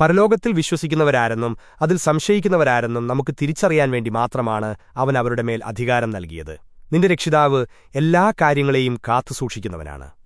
പരലോകത്തിൽ വിശ്വസിക്കുന്നവരാരെന്നും അതിൽ സംശയിക്കുന്നവരാരെന്നും നമുക്ക് തിരിച്ചറിയാൻ വേണ്ടി മാത്രമാണ് അവൻ അവരുടെ മേൽ അധികാരം നൽകിയത്. നിന്റെ രക്ഷിതാവ് എല്ലാ കാര്യങ്ങളെയും കാത്തുസൂക്ഷിക്കുന്നവനാണ്.